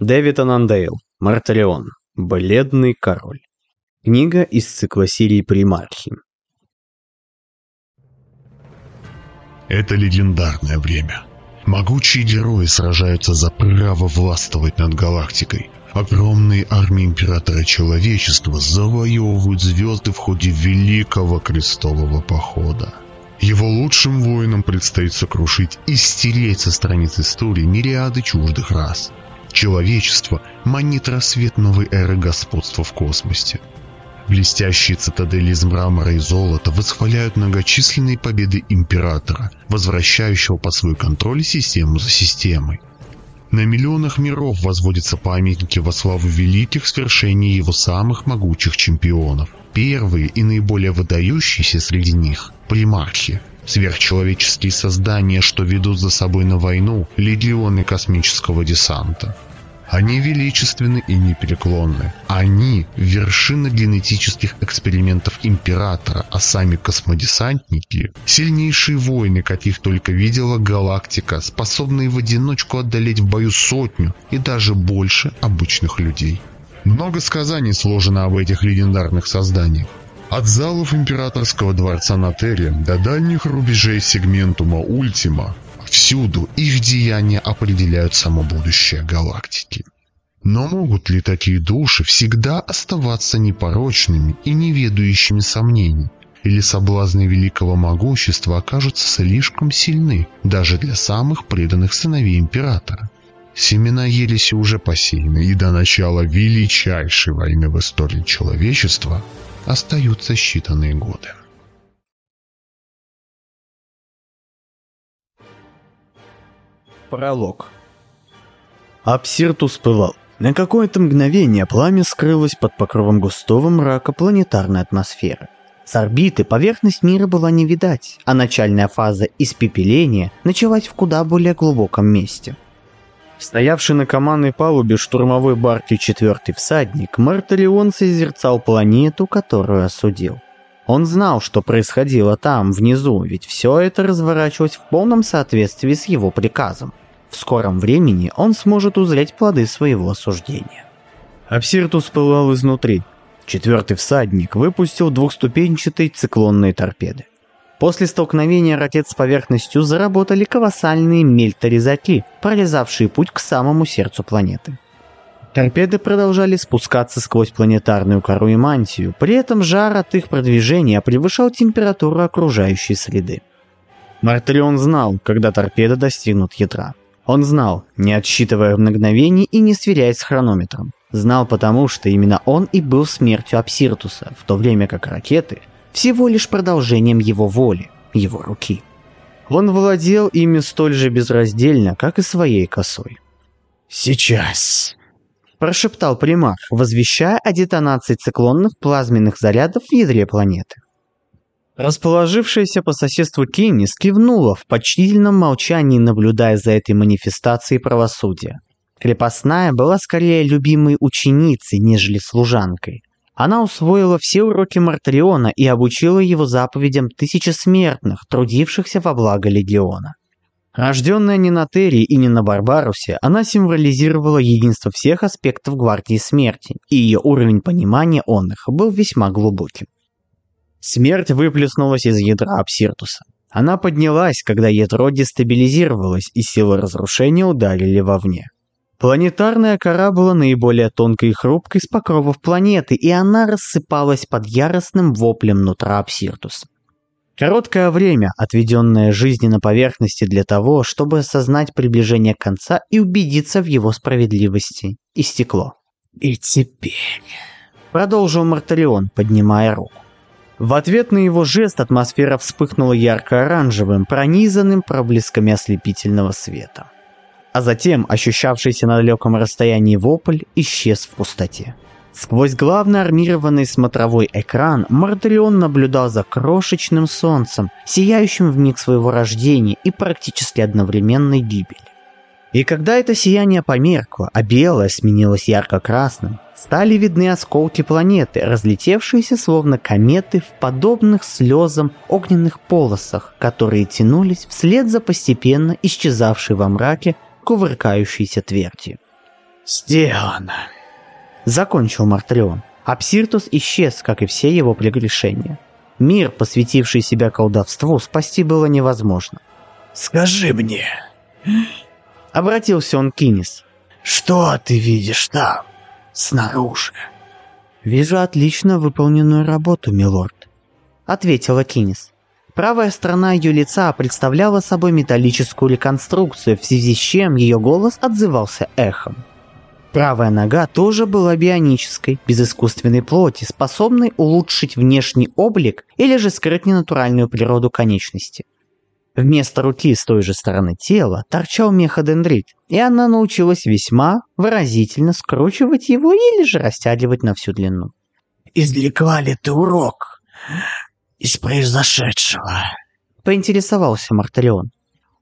Дэвид Анандейл, Мартарион, Бледный король. Книга из цикла серии Примархи. Это легендарное время. Могучие герои сражаются за право властвовать над галактикой. Огромные армии Императора Человечества завоевывают звезды в ходе Великого Крестового Похода. Его лучшим воинам предстоит сокрушить и стереть со страниц истории мириады чуждых рас. Человечество манит рассвет новой эры господства в космосе. Блестящие цитадели из мрамора и золота восхваляют многочисленные победы Императора, возвращающего под свой контроль систему за системой. На миллионах миров возводятся памятники во славу великих свершений его самых могучих чемпионов. Первые и наиболее выдающиеся среди них – примархи, сверхчеловеческие создания, что ведут за собой на войну легионы космического десанта. Они величественны и непреклонны. Они – вершина генетических экспериментов Императора, а сами космодесантники – сильнейшие воины, каких только видела галактика, способные в одиночку одолеть в бою сотню и даже больше обычных людей. Много сказаний сложено об этих легендарных созданиях. От залов императорского дворца на Терре до дальних рубежей сегментума Ультима Всюду их деяния определяют само будущее галактики. Но могут ли такие души всегда оставаться непорочными и неведающими сомнений? Или соблазны великого могущества окажутся слишком сильны даже для самых преданных сыновей императора? Семена ереси уже посеяны, и до начала величайшей войны в истории человечества остаются считанные годы. Пролог. Апсиртус пылал. На какое-то мгновение пламя скрылось под покровом густого мрака планетарной атмосферы. С орбиты поверхность мира была не видать, а начальная фаза испепеления началась в куда более глубоком месте. Стоявший на командной палубе штурмовой барки четвертый всадник, Мартарион созерцал планету, которую осудил. Он знал, что происходило там, внизу, ведь все это разворачивалось в полном соответствии с его приказом. В скором времени он сможет узреть плоды своего осуждения. Апсиртус пылал изнутри. Четвертый всадник выпустил двухступенчатые циклонные торпеды. После столкновения ракет с поверхностью заработали колоссальные мельторезаки, прорезавшие путь к самому сердцу планеты. Торпеды продолжали спускаться сквозь планетарную кору и мантию, при этом жар от их продвижения превышал температуру окружающей среды. Мартелион знал, когда торпеды достигнут ядра. Он знал, не отсчитывая мгновений и не сверяясь с хронометром. Знал потому, что именно он и был смертью Апсиртуса, в то время как ракеты — всего лишь продолжением его воли, его руки. Он владел ими столь же безраздельно, как и своей косой. «Сейчас!» Прошептал примар, возвещая о детонации циклонных плазменных зарядов в ядре планеты. Расположившаяся по соседству Кенни скивнула в почтительном молчании, наблюдая за этой манифестацией правосудия. Крепостная была скорее любимой ученицей, нежели служанкой. Она усвоила все уроки Мартариона и обучила его заповедям тысячи смертных, трудившихся во благо Легиона. Рожденная не на Терри и не на Барбарусе, она символизировала единство всех аспектов Гвардии Смерти, и ее уровень понимания он их был весьма глубоким. Смерть выплеснулась из ядра Апсиртуса. Она поднялась, когда ядро дестабилизировалось, и силы разрушения ударили вовне. Планетарная кора была наиболее тонкой и хрупкой с покровов планеты, и она рассыпалась под яростным воплем нутра Апсиртуса. Короткое время, отведенное жизни на поверхности для того, чтобы осознать приближение конца и убедиться в его справедливости, истекло. «И теперь...» — продолжил Мартарион, поднимая руку. В ответ на его жест атмосфера вспыхнула ярко-оранжевым, пронизанным проблесками ослепительного света. А затем ощущавшийся на далеком расстоянии вопль исчез в пустоте. Сквозь главный армированный смотровой экран Мордалион наблюдал за крошечным солнцем, сияющим в миг своего рождения и практически одновременной гибели. И когда это сияние померкло, а белое сменилось ярко-красным, стали видны осколки планеты, разлетевшиеся словно кометы в подобных слезам огненных полосах, которые тянулись вслед за постепенно исчезавшей во мраке кувыркающейся твердью. «Сделано!» Закончил Мартрион. Апсиртус исчез, как и все его прегрешения. Мир, посвятивший себя колдовству, спасти было невозможно. «Скажи мне...» Обратился он к Кинис. «Что ты видишь там, снаружи?» «Вижу отлично выполненную работу, милорд», — ответила Кинис. Правая сторона ее лица представляла собой металлическую реконструкцию, в связи с чем ее голос отзывался эхом. Правая нога тоже была бионической, без искусственной плоти, способной улучшить внешний облик или же скрыть ненатуральную природу конечности. Вместо руки с той же стороны тела торчал меходендрит, и она научилась весьма выразительно скручивать его или же растягивать на всю длину. «Извлекла ли ты урок из произошедшего?» — поинтересовался Мартарион.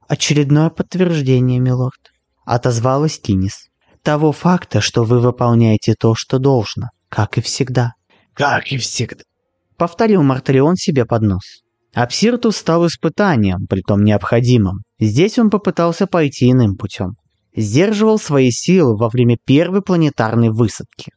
«Очередное подтверждение, милорд», — отозвалась Тинис того факта, что вы выполняете то, что должно, как и всегда. Как и всегда. Повторил Мартарион себе под нос. Апсиртус стал испытанием, притом необходимым. Здесь он попытался пойти иным путем. Сдерживал свои силы во время первой планетарной высадки.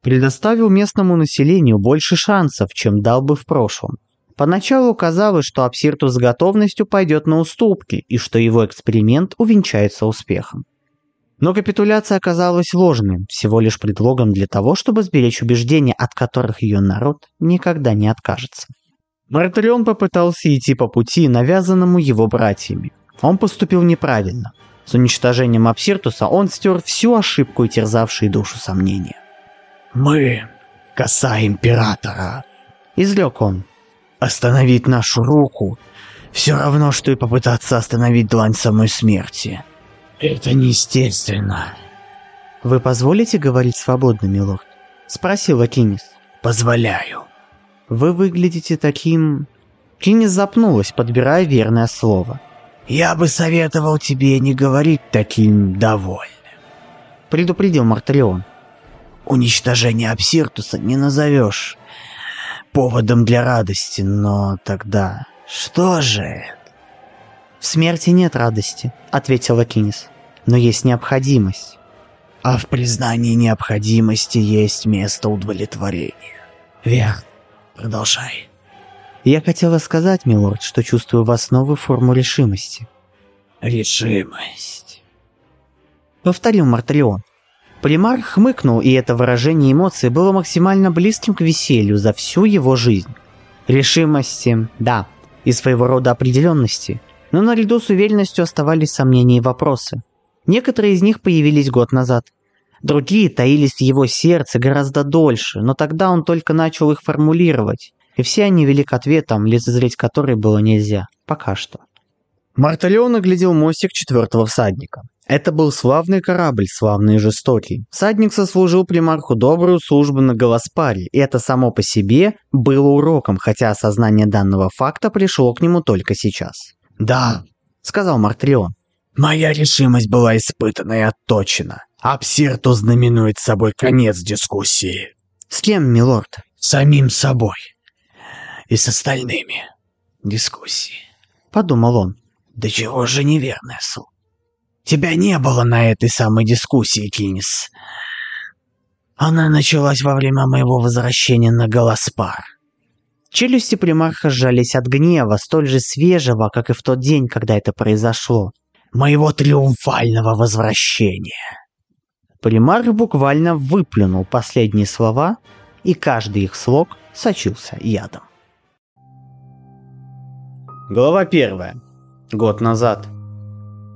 Предоставил местному населению больше шансов, чем дал бы в прошлом. Поначалу казалось, что Апсиртус с готовностью пойдет на уступки и что его эксперимент увенчается успехом. Но капитуляция оказалась ложной, всего лишь предлогом для того, чтобы сберечь убеждения, от которых ее народ никогда не откажется. Мартарион попытался идти по пути, навязанному его братьями. Он поступил неправильно. С уничтожением Апсиртуса он стер всю ошибку и терзавшие душу сомнения. «Мы, коса Императора», — изрек он, — «остановить нашу руку — все равно, что и попытаться остановить длань самой смерти». «Это неестественно». «Вы позволите говорить свободно, милорд?» — спросил Кинис. «Позволяю». «Вы выглядите таким...» Кинис запнулась, подбирая верное слово. «Я бы советовал тебе не говорить таким довольным», — предупредил Мартарион. «Уничтожение Апсиртуса не назовешь поводом для радости, но тогда что же это?» «В смерти нет радости», — ответила Кинис. «Но есть необходимость». «А в признании необходимости есть место удовлетворения». «Верно. Продолжай». «Я хотела сказать, милорд, что чувствую в вас новую форму решимости». «Решимость», — повторил Мартрион. Примар хмыкнул, и это выражение эмоций было максимально близким к веселью за всю его жизнь. Решимости, да, и своего рода определенности, но наряду с уверенностью оставались сомнения и вопросы. Некоторые из них появились год назад. Другие таились в его сердце гораздо дольше, но тогда он только начал их формулировать, и все они вели к ответам, лицезреть которые было нельзя. Пока что. Марталеон оглядел мостик четвертого всадника. Это был славный корабль, славный и жестокий. Всадник сослужил примарху добрую службу на Голоспаре, и это само по себе было уроком, хотя осознание данного факта пришло к нему только сейчас. «Да», — сказал Мартрион. «Моя решимость была испытана и отточена. Абсирту знаменует собой конец дискуссии». «С кем, милорд?» «Самим собой. И с остальными. Дискуссии», — подумал он. «Да чего же неверное слово? Тебя не было на этой самой дискуссии, Кинис. Она началась во время моего возвращения на Голоспар. Челюсти примарха сжались от гнева, столь же свежего, как и в тот день, когда это произошло. «Моего триумфального возвращения!» Примарх буквально выплюнул последние слова, и каждый их слог сочился ядом. Глава первая. Год назад.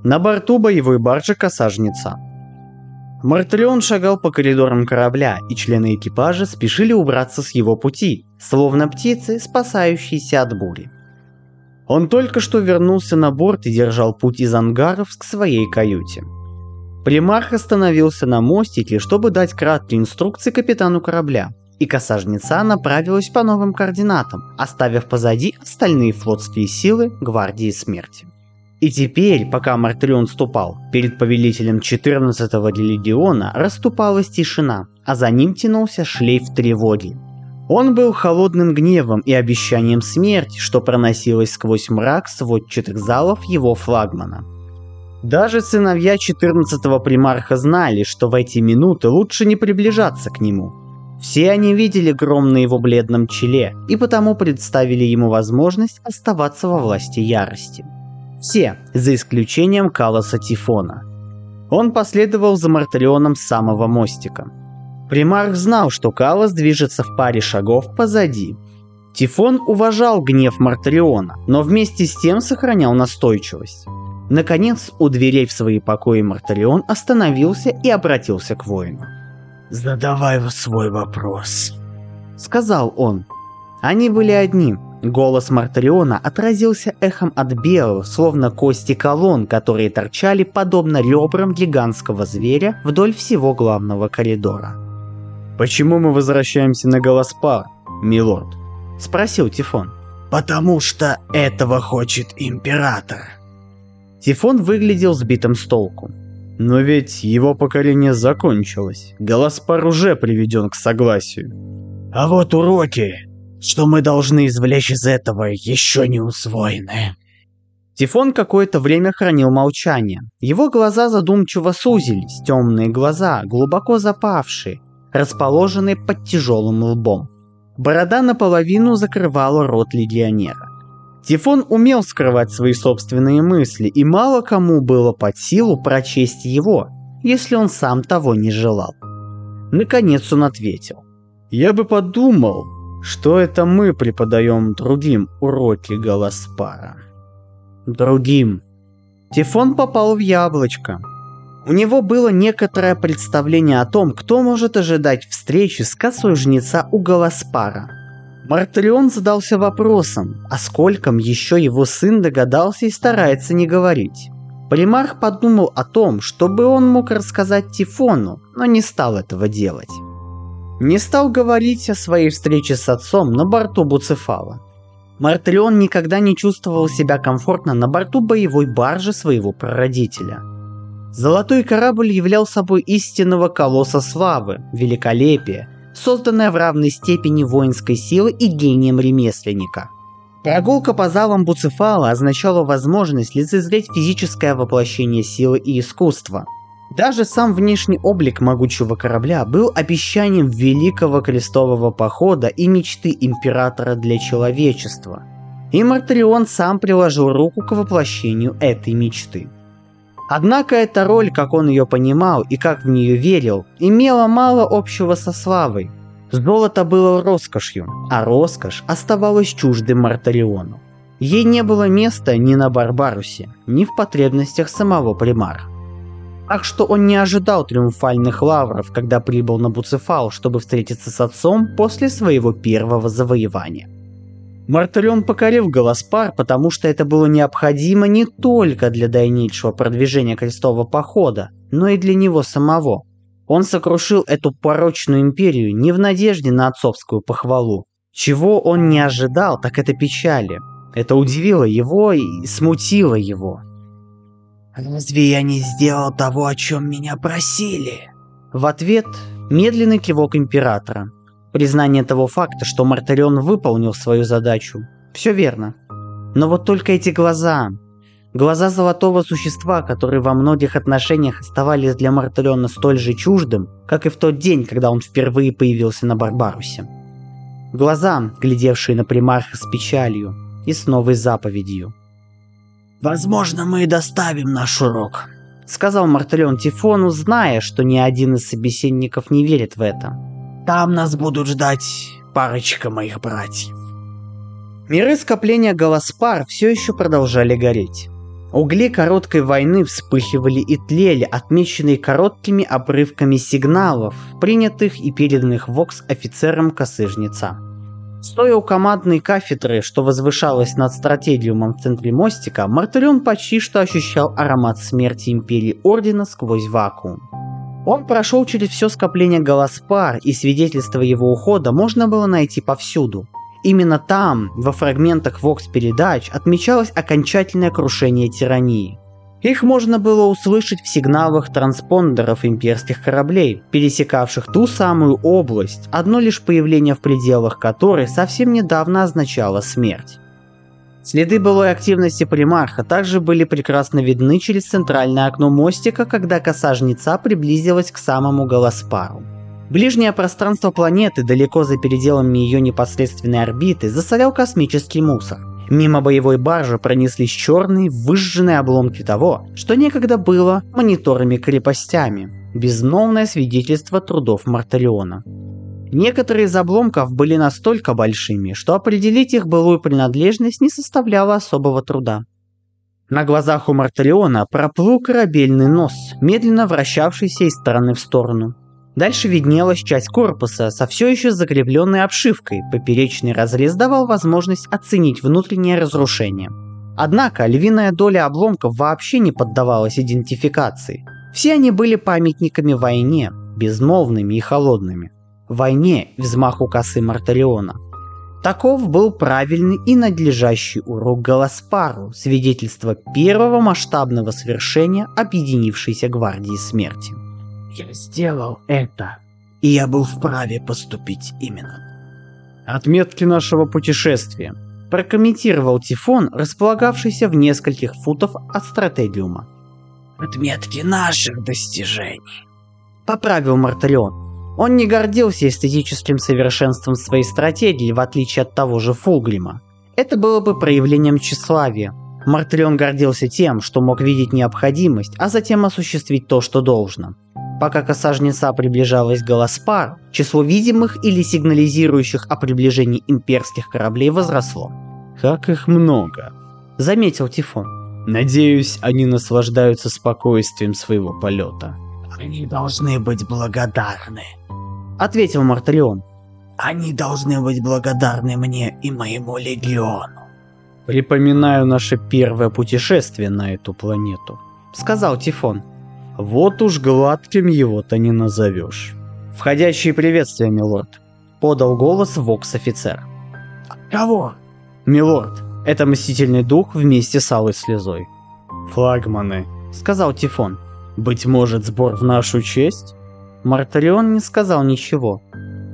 На борту боевой баржи «Косажница». Мартелион шагал по коридорам корабля, и члены экипажа спешили убраться с его пути, словно птицы, спасающиеся от бури. Он только что вернулся на борт и держал путь из ангаров к своей каюте. Примарх остановился на мостике, чтобы дать краткие инструкции капитану корабля, и косажница направилась по новым координатам, оставив позади остальные флотские силы Гвардии Смерти. И теперь, пока Мартрион ступал, перед повелителем 14-го легиона расступалась тишина, а за ним тянулся шлейф тревоги. Он был холодным гневом и обещанием смерти, что проносилось сквозь мрак сводчатых залов его флагмана. Даже сыновья 14-го примарха знали, что в эти минуты лучше не приближаться к нему. Все они видели гром на его бледном челе и потому представили ему возможность оставаться во власти ярости. Все, за исключением Калоса Тифона. Он последовал за Мартарионом с самого мостика. Примарх знал, что Калос движется в паре шагов позади. Тифон уважал гнев Мартариона, но вместе с тем сохранял настойчивость. Наконец, у дверей в свои покои Мартарион остановился и обратился к воину. «Задавай свой вопрос», — сказал он. Они были одни. Голос Мартариона отразился эхом от белых, словно кости колонн, которые торчали подобно ребрам гигантского зверя вдоль всего главного коридора. «Почему мы возвращаемся на Голоспар, милорд?» — спросил Тифон. «Потому что этого хочет Император», Тифон выглядел сбитым с толку. Но ведь его поколение закончилось. Голоспар уже приведен к согласию. А вот уроки, что мы должны извлечь из этого, еще не усвоены. Тифон какое-то время хранил молчание. Его глаза задумчиво сузились, темные глаза, глубоко запавшие, расположенные под тяжелым лбом. Борода наполовину закрывала рот легионера. Тифон умел скрывать свои собственные мысли, и мало кому было под силу прочесть его, если он сам того не желал. Наконец он ответил. «Я бы подумал, что это мы преподаем другим уроки Галаспара». «Другим». Тифон попал в яблочко. У него было некоторое представление о том, кто может ожидать встречи с косой жнеца у Галаспара – Мартарион задался вопросом, о скольком еще его сын догадался и старается не говорить. Примарх подумал о том, чтобы он мог рассказать Тифону, но не стал этого делать. Не стал говорить о своей встрече с отцом на борту Буцефала. Мартарион никогда не чувствовал себя комфортно на борту боевой баржи своего прародителя. Золотой корабль являл собой истинного колосса славы, великолепия, созданная в равной степени воинской силы и гением ремесленника. Прогулка по залам Буцефала означала возможность лицезреть физическое воплощение силы и искусства. Даже сам внешний облик могучего корабля был обещанием великого крестового похода и мечты императора для человечества. И Мартарион сам приложил руку к воплощению этой мечты. Однако эта роль, как он ее понимал и как в нее верил, имела мало общего со славой. Золото было роскошью, а роскошь оставалась чуждым Мартариону. Ей не было места ни на Барбарусе, ни в потребностях самого примара. Так что он не ожидал триумфальных лавров, когда прибыл на Буцефал, чтобы встретиться с отцом после своего первого завоевания. Мартарион покорил Голоспар, потому что это было необходимо не только для дальнейшего продвижения крестового похода, но и для него самого. Он сокрушил эту порочную империю не в надежде на отцовскую похвалу. Чего он не ожидал, так это печали. Это удивило его и смутило его. «Разве я не сделал того, о чем меня просили?» В ответ медленный кивок императора – Признание того факта, что Мартарион выполнил свою задачу. Все верно. Но вот только эти глаза. Глаза золотого существа, которые во многих отношениях оставались для Мартариона столь же чуждым, как и в тот день, когда он впервые появился на Барбарусе. Глаза, глядевшие на примарха с печалью и с новой заповедью. «Возможно, мы и доставим наш урок», — сказал Мартарион Тифону, зная, что ни один из собеседников не верит в это. Там нас будут ждать парочка моих братьев. Миры скопления Голоспар все еще продолжали гореть. Угли короткой войны вспыхивали и тлели, отмеченные короткими обрывками сигналов, принятых и переданных Вокс офицерам Косыжнеца. Стоя у командной кафедры, что возвышалась над стратегиумом в центре мостика, Мартырион почти что ощущал аромат смерти Империи Ордена сквозь вакуум. Он прошел через все скопление Голоспар, и свидетельство его ухода можно было найти повсюду. Именно там, во фрагментах Вокс-передач, отмечалось окончательное крушение тирании. Их можно было услышать в сигналах транспондеров имперских кораблей, пересекавших ту самую область, одно лишь появление в пределах которой совсем недавно означало смерть. Следы былой активности примарха также были прекрасно видны через центральное окно мостика, когда коса жнеца приблизилась к самому Голоспару. Ближнее пространство планеты, далеко за пределами ее непосредственной орбиты, засорял космический мусор. Мимо боевой баржи пронеслись черные, выжженные обломки того, что некогда было мониторами-крепостями. Безмолвное свидетельство трудов Мартариона. Некоторые из обломков были настолько большими, что определить их былую принадлежность не составляло особого труда. На глазах у Мартариона проплыл корабельный нос, медленно вращавшийся из стороны в сторону. Дальше виднелась часть корпуса со все еще закрепленной обшивкой, поперечный разрез давал возможность оценить внутреннее разрушение. Однако львиная доля обломков вообще не поддавалась идентификации. Все они были памятниками войне, безмолвными и холодными войне взмаху косы Мартариона. Таков был правильный и надлежащий урок Галаспару, свидетельство первого масштабного свершения объединившейся гвардии смерти. Я сделал это, и я был вправе поступить именно. Отметки нашего путешествия. Прокомментировал Тифон, располагавшийся в нескольких футов от стратегиума. Отметки наших достижений. Поправил Мартарион. Он не гордился эстетическим совершенством своей стратегии, в отличие от того же Фулгрима. Это было бы проявлением тщеславия. Мартрион гордился тем, что мог видеть необходимость, а затем осуществить то, что должно. Пока коса жнеца приближалась к Галаспару, число видимых или сигнализирующих о приближении имперских кораблей возросло. «Как их много!» — заметил Тифон. «Надеюсь, они наслаждаются спокойствием своего полета». «Они должны быть благодарны», — ответил Мартарион. «Они должны быть благодарны мне и моему легиону». «Припоминаю наше первое путешествие на эту планету», — сказал Тифон. «Вот уж гладким его-то не назовешь». «Входящие приветствия, милорд», — подал голос Вокс-офицер. «Кого?» «Милорд, это мстительный дух вместе с Алой Слезой». «Флагманы», — сказал Тифон. «Быть может, сбор в нашу честь?» Мартарион не сказал ничего.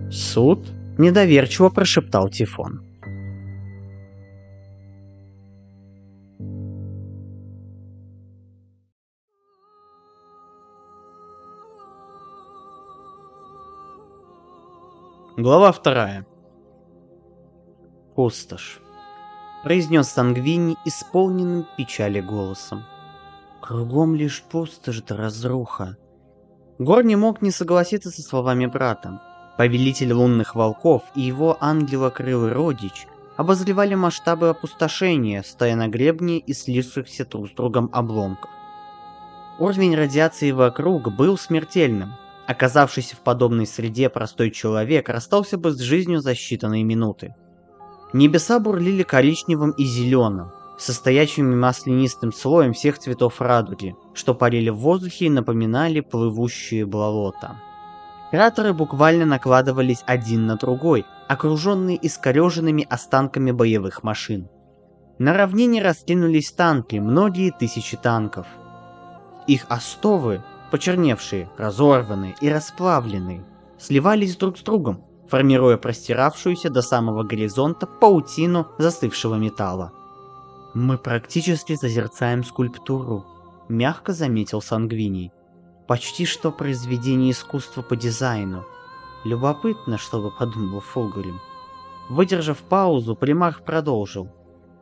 «Суд?» – недоверчиво прошептал Тифон. Глава вторая. Пустошь. Произнес Сангвини исполненным печали голосом. Кругом лишь пустошь да разруха. Гор не мог не согласиться со словами брата. Повелитель лунных волков и его ангелокрылый родич обозревали масштабы опустошения, стоя на гребне и слившихся друг с другом обломков. Уровень радиации вокруг был смертельным. Оказавшийся в подобной среде простой человек расстался бы с жизнью за считанные минуты. Небеса бурлили коричневым и зеленым, состоящими маслянистым слоем всех цветов радуги, что парили в воздухе и напоминали плывущие болота. Кратеры буквально накладывались один на другой, окруженные искореженными останками боевых машин. На равнине раскинулись танки, многие тысячи танков. Их остовы, почерневшие, разорванные и расплавленные, сливались друг с другом, формируя простиравшуюся до самого горизонта паутину застывшего металла. «Мы практически созерцаем скульптуру», — мягко заметил Сангвиний. «Почти что произведение искусства по дизайну. Любопытно, что бы подумал Фолгарем». Выдержав паузу, примарх продолжил.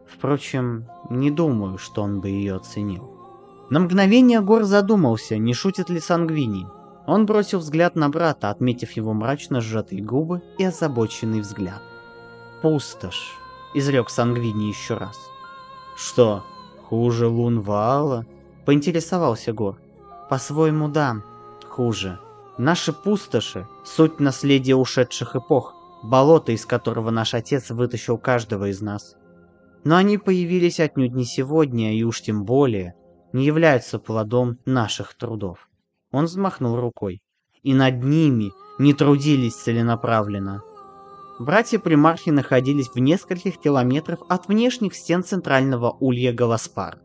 Впрочем, не думаю, что он бы ее оценил. На мгновение Гор задумался, не шутит ли Сангвиний. Он бросил взгляд на брата, отметив его мрачно сжатые губы и озабоченный взгляд. «Пустошь», — изрек Сангвини еще раз. «Что, хуже лун Ваала?» — поинтересовался Гор. «По-своему, да, хуже. Наши пустоши — суть наследия ушедших эпох, болото, из которого наш отец вытащил каждого из нас. Но они появились отнюдь не сегодня, и уж тем более не являются плодом наших трудов». Он взмахнул рукой. «И над ними не трудились целенаправленно. Братья-примархи находились в нескольких километрах от внешних стен центрального улья Галаспар.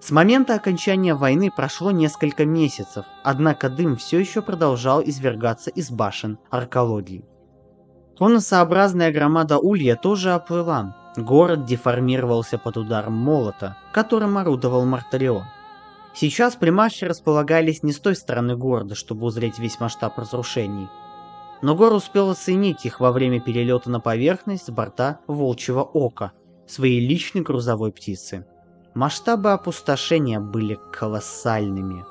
С момента окончания войны прошло несколько месяцев, однако дым все еще продолжал извергаться из башен аркологии. Конусообразная громада улья тоже оплыла, Город деформировался под ударом молота, которым орудовал Мартарион. Сейчас примарши располагались не с той стороны города, чтобы узреть весь масштаб разрушений. Но Гор успел оценить их во время перелета на поверхность с борта Волчьего Ока, своей личной грузовой птицы. Масштабы опустошения были колоссальными.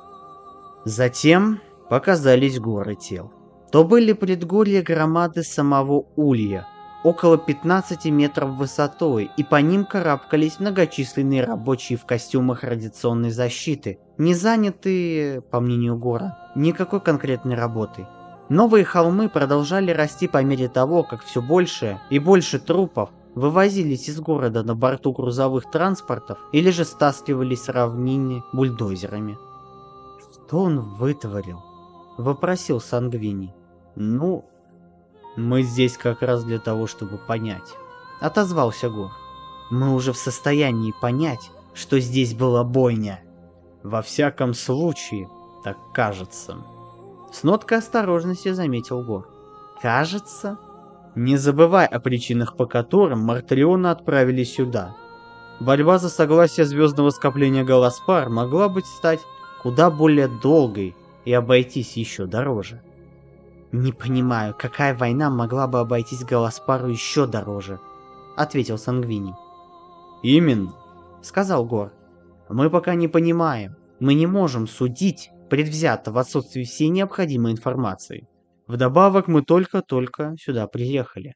Затем показались горы тел. То были предгорья громады самого Улья, около 15 метров высотой, и по ним карабкались многочисленные рабочие в костюмах радиационной защиты, не занятые, по мнению Гора, никакой конкретной работой. Новые холмы продолжали расти по мере того, как все больше и больше трупов вывозились из города на борту грузовых транспортов или же стаскивались с равнины бульдозерами. «Что он вытворил?» — вопросил Сангвини. «Ну, мы здесь как раз для того, чтобы понять», — отозвался Гор. «Мы уже в состоянии понять, что здесь была бойня. Во всяком случае, так кажется». С ноткой осторожности заметил Гор. «Кажется?» Не забывай о причинах, по которым Мартариона отправили сюда. Борьба за согласие звездного скопления Галаспар могла быть стать куда более долгой и обойтись еще дороже. «Не понимаю, какая война могла бы обойтись Галаспару еще дороже?» — ответил Сангвини. «Именно», — сказал Гор. «Мы пока не понимаем. Мы не можем судить предвзято в отсутствии всей необходимой информации. Вдобавок мы только-только сюда приехали.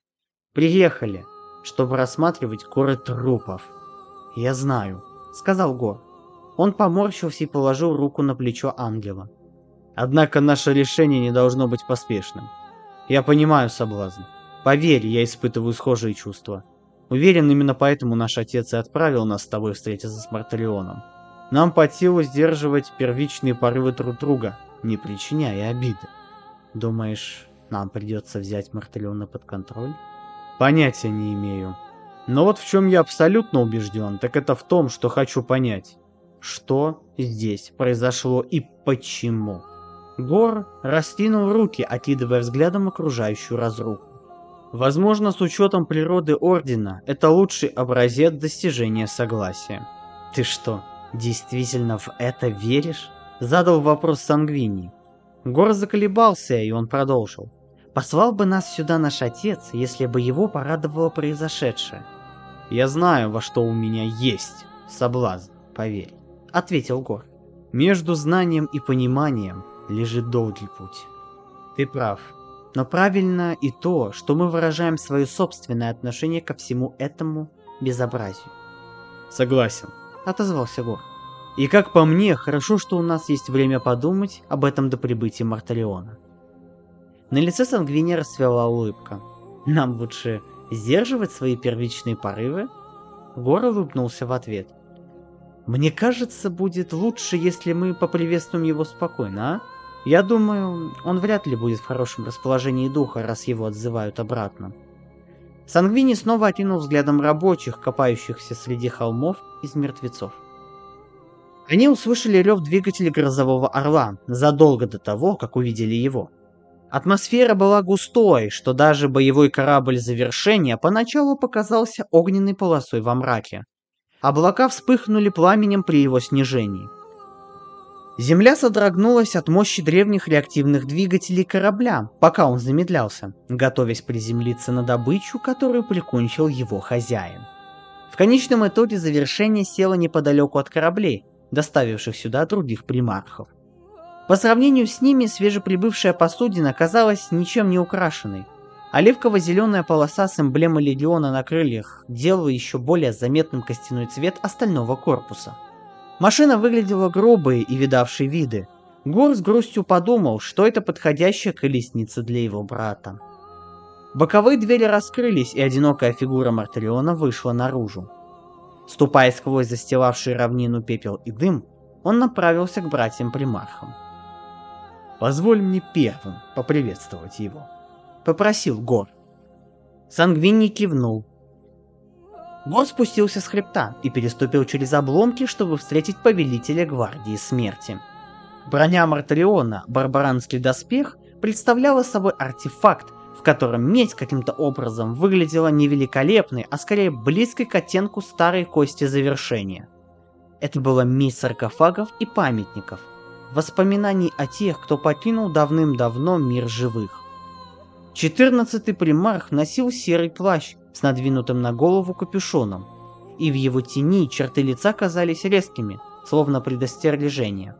Приехали, чтобы рассматривать горы трупов. Я знаю, сказал Гор. Он поморщился и положил руку на плечо ангела. Однако наше решение не должно быть поспешным. Я понимаю соблазн. Поверь, я испытываю схожие чувства. Уверен, именно поэтому наш отец и отправил нас с тобой встретиться с Мартарионом. Нам по силу сдерживать первичные порывы друг друга, не причиняя обиды. Думаешь, нам придется взять Мартелена под контроль? Понятия не имею. Но вот в чем я абсолютно убежден, так это в том, что хочу понять, что здесь произошло и почему. Гор растянул руки, окидывая взглядом окружающую разруху. Возможно, с учетом природы Ордена, это лучший образец достижения согласия. Ты что, действительно в это веришь? Задал вопрос Сангвини. Гор заколебался, и он продолжил. «Послал бы нас сюда наш отец, если бы его порадовало произошедшее». «Я знаю, во что у меня есть соблазн, поверь», — ответил Гор. «Между знанием и пониманием лежит долгий путь». «Ты прав. Но правильно и то, что мы выражаем свое собственное отношение ко всему этому безобразию». «Согласен», — отозвался Гор. И как по мне, хорошо, что у нас есть время подумать об этом до прибытия Марталиона. На лице Сангвини расцвела улыбка. Нам лучше сдерживать свои первичные порывы? Гор улыбнулся в ответ. Мне кажется, будет лучше, если мы поприветствуем его спокойно, а? Я думаю, он вряд ли будет в хорошем расположении духа, раз его отзывают обратно. Сангвини снова окинул взглядом рабочих, копающихся среди холмов из мертвецов. Они услышали рев двигателя грозового орла задолго до того, как увидели его. Атмосфера была густой, что даже боевой корабль завершения поначалу показался огненной полосой во мраке. Облака вспыхнули пламенем при его снижении. Земля содрогнулась от мощи древних реактивных двигателей корабля, пока он замедлялся, готовясь приземлиться на добычу, которую прикончил его хозяин. В конечном итоге завершение село неподалеку от кораблей, доставивших сюда других примархов. По сравнению с ними, свежеприбывшая посудина казалась ничем не украшенной. Оливково-зеленая полоса с эмблемой легиона на крыльях делала еще более заметным костяной цвет остального корпуса. Машина выглядела грубой и видавшей виды. Гор с грустью подумал, что это подходящая колесница для его брата. Боковые двери раскрылись, и одинокая фигура Мартариона вышла наружу. Ступая сквозь застилавший равнину пепел и дым, он направился к братьям-примархам. «Позволь мне первым поприветствовать его», — попросил Гор. Сангвини кивнул. Гор спустился с хребта и переступил через обломки, чтобы встретить повелителя Гвардии Смерти. Броня Мартариона, барбаранский доспех, представляла собой артефакт, в котором медь каким-то образом выглядела не великолепной, а скорее близкой к оттенку старой кости завершения. Это была медь саркофагов и памятников, воспоминаний о тех, кто покинул давным-давно мир живых. Четырнадцатый примарх носил серый плащ с надвинутым на голову капюшоном, и в его тени черты лица казались резкими, словно предостережение.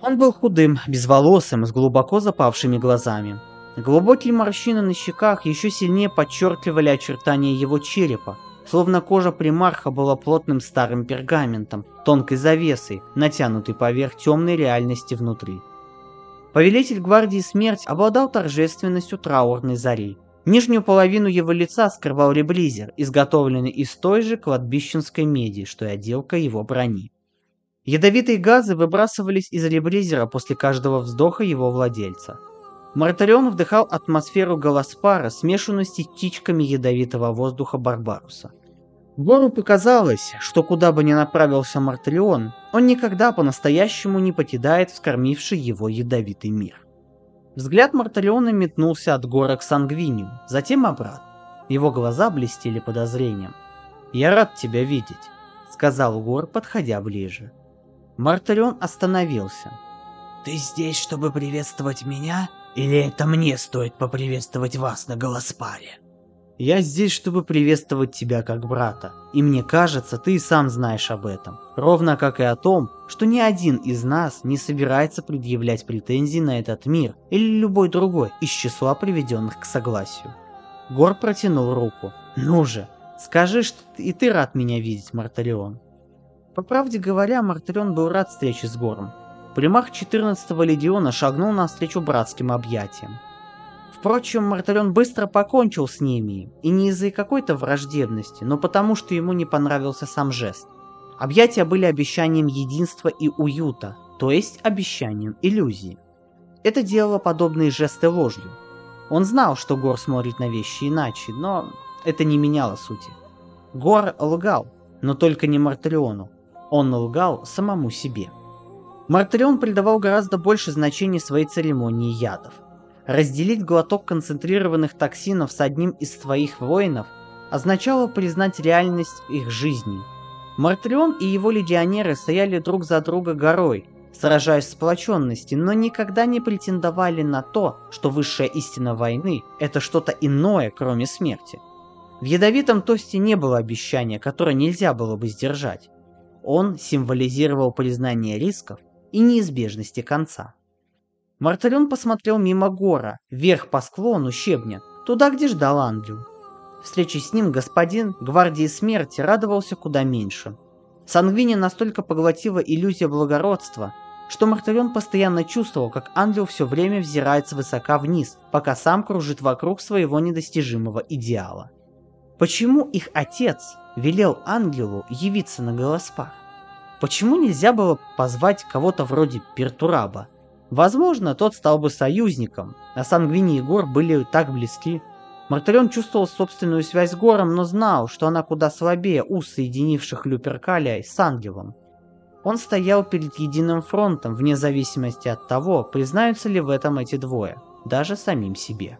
Он был худым, безволосым, с глубоко запавшими глазами. Глубокие морщины на щеках еще сильнее подчеркивали очертания его черепа, словно кожа примарха была плотным старым пергаментом, тонкой завесой, натянутой поверх темной реальности внутри. Повелитель гвардии смерть обладал торжественностью траурной зари. Нижнюю половину его лица скрывал реблизер, изготовленный из той же кладбищенской меди, что и отделка его брони. Ядовитые газы выбрасывались из реблизера после каждого вздоха его владельца. Мартарион вдыхал атмосферу Галаспара, смешанную с птичками ядовитого воздуха Барбаруса. Гору показалось, что куда бы ни направился Мартарион, он никогда по-настоящему не покидает вскормивший его ядовитый мир. Взгляд Мартариона метнулся от гора к Сангвинию, затем обратно. Его глаза блестели подозрением. «Я рад тебя видеть», — сказал Гор, подходя ближе. Мартарион остановился. «Ты здесь, чтобы приветствовать меня? Или это мне стоит поприветствовать вас на Голоспаре?» «Я здесь, чтобы приветствовать тебя как брата, и мне кажется, ты и сам знаешь об этом, ровно как и о том, что ни один из нас не собирается предъявлять претензии на этот мир или любой другой из числа приведенных к согласию». Гор протянул руку. «Ну же, скажи, что и ты рад меня видеть, Мартарион». По правде говоря, Мартарион был рад встрече с Гором. Примах 14-го легиона шагнул навстречу братским объятиям. Впрочем, Мартарион быстро покончил с ними, и не из-за какой-то враждебности, но потому, что ему не понравился сам жест. Объятия были обещанием единства и уюта, то есть обещанием иллюзии. Это делало подобные жесты ложью. Он знал, что Гор смотрит на вещи иначе, но это не меняло сути. Гор лгал, но только не Мартариону. Он лгал самому себе. Мартарион придавал гораздо больше значения своей церемонии ядов. Разделить глоток концентрированных токсинов с одним из своих воинов означало признать реальность их жизни. Мартарион и его легионеры стояли друг за друга горой, сражаясь в сплоченности, но никогда не претендовали на то, что высшая истина войны – это что-то иное, кроме смерти. В ядовитом тосте не было обещания, которое нельзя было бы сдержать. Он символизировал признание рисков и неизбежности конца. Мартарион посмотрел мимо гора, вверх по склону щебня, туда, где ждал ангел. Встречи с ним господин гвардии смерти радовался куда меньше. Сангвини настолько поглотила иллюзия благородства, что Мартарион постоянно чувствовал, как ангел все время взирается высока вниз, пока сам кружит вокруг своего недостижимого идеала. Почему их отец велел ангелу явиться на Голоспар? Почему нельзя было позвать кого-то вроде Пертураба? Возможно, тот стал бы союзником, а Сангвини и Гор были так близки. Мартарион чувствовал собственную связь с Гором, но знал, что она куда слабее у соединивших Люперкалия с Ангелом. Он стоял перед единым фронтом, вне зависимости от того, признаются ли в этом эти двое, даже самим себе.